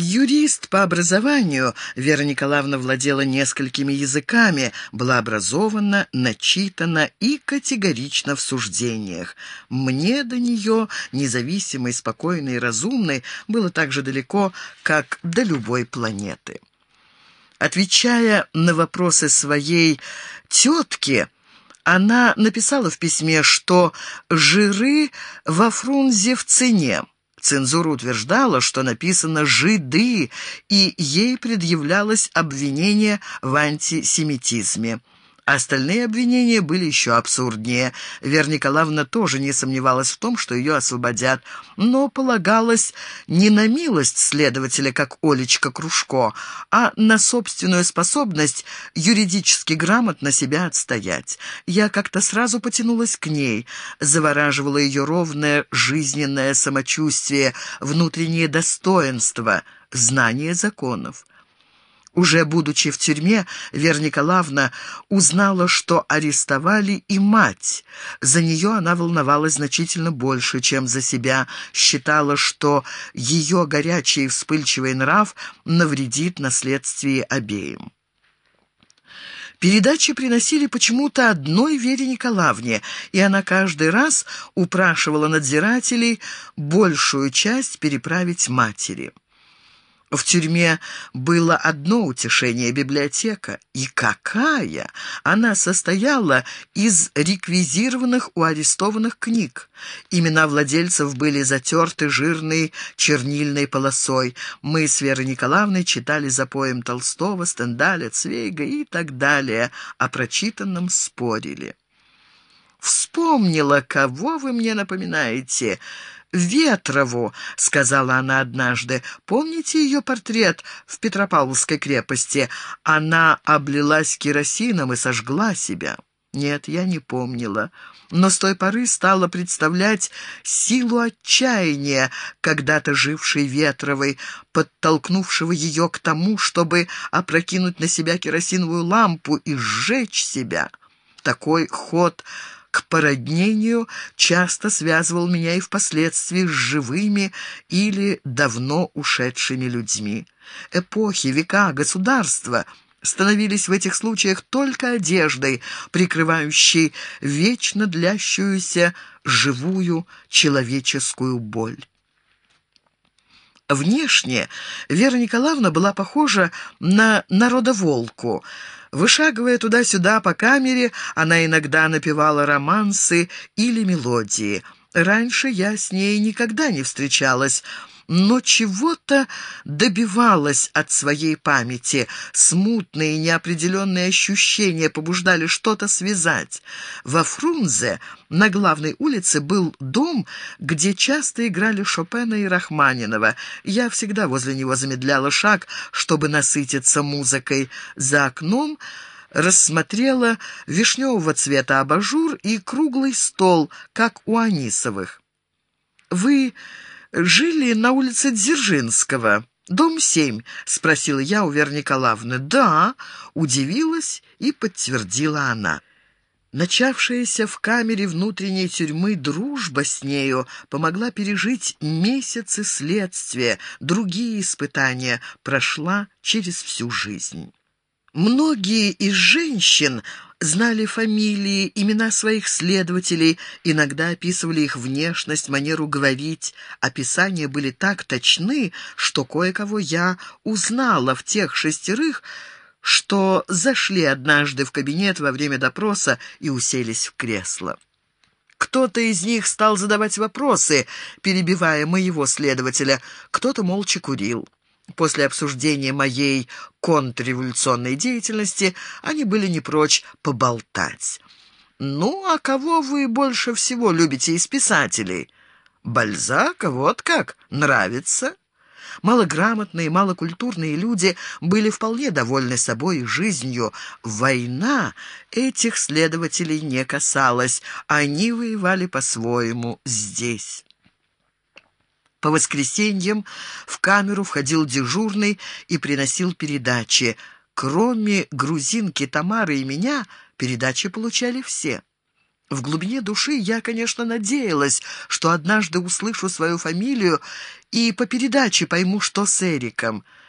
Юрист по образованию, Вера Николаевна владела несколькими языками, была образована, начитана и категорична в суждениях. Мне до нее, независимой, спокойной и разумной, было так же далеко, как до любой планеты. Отвечая на вопросы своей тетки, она написала в письме, что жиры во Фрунзе в цене. Цензура утверждала, что написано «жиды», и ей предъявлялось обвинение в антисемитизме. Остальные обвинения были еще абсурднее. Вера Николаевна тоже не сомневалась в том, что ее освободят, но полагалась не на милость следователя, как Олечка Кружко, а на собственную способность юридически грамотно себя отстоять. Я как-то сразу потянулась к ней, завораживала ее ровное жизненное самочувствие, внутреннее достоинство, знание законов. Уже будучи в тюрьме, Вера Николаевна узнала, что арестовали и мать. За нее она волновалась значительно больше, чем за себя, считала, что ее горячий и вспыльчивый нрав навредит наследствие обеим. Передачи приносили почему-то одной Вере Николаевне, и она каждый раз упрашивала надзирателей большую часть переправить матери. В тюрьме было одно утешение — библиотека. И какая! Она состояла из реквизированных у арестованных книг. Имена владельцев были затерты жирной чернильной полосой. Мы с Верой Николаевной читали за поем Толстого, Стендаля, Цвейга и так далее. О прочитанном спорили. «Вспомнила, кого вы мне напоминаете?» Ветрову», — сказала она однажды. «Помните ее портрет в Петропавловской крепости? Она облилась керосином и сожгла себя». Нет, я не помнила, но с той поры стала представлять силу отчаяния, когда-то жившей Ветровой, подтолкнувшего ее к тому, чтобы опрокинуть на себя керосиновую лампу и сжечь себя. Такой ход к породнению часто связывал меня и впоследствии с живыми или давно ушедшими людьми. Эпохи, века, государства становились в этих случаях только одеждой, прикрывающей вечно длящуюся живую человеческую боль. Внешне Вера Николаевна была похожа на народоволку – Вышагивая туда-сюда по камере, она иногда напевала романсы или мелодии. Раньше я с ней никогда не встречалась, но чего-то добивалась от своей памяти. Смутные неопределенные ощущения побуждали что-то связать. Во Фрунзе на главной улице был дом, где часто играли Шопена и Рахманинова. Я всегда возле него замедляла шаг, чтобы насытиться музыкой. За окном рассмотрела вишневого цвета абажур и круглый стол, как у Анисовых. «Вы жили на улице Дзержинского, дом 7?» — спросила я у Веры Николаевны. «Да», — удивилась и подтвердила она. Начавшаяся в камере внутренней тюрьмы дружба с нею помогла пережить месяцы следствия, другие испытания, прошла через всю жизнь. Многие из женщин знали фамилии, имена своих следователей, иногда описывали их внешность, манеру говорить. Описания были так точны, что кое-кого я узнала в тех шестерых, что зашли однажды в кабинет во время допроса и уселись в кресло. Кто-то из них стал задавать вопросы, перебивая моего следователя, кто-то молча курил. После обсуждения моей контрреволюционной деятельности они были не прочь поболтать. «Ну, а кого вы больше всего любите из писателей?» «Бальзака, вот как, нравится?» Малограмотные, малокультурные люди были вполне довольны собой и жизнью. Война этих следователей не касалась, они воевали по-своему здесь. По воскресеньям в камеру входил дежурный и приносил передачи. Кроме грузинки Тамары и меня, передачи получали все. В глубине души я, конечно, надеялась, что однажды услышу свою фамилию и по передаче пойму, что с Эриком.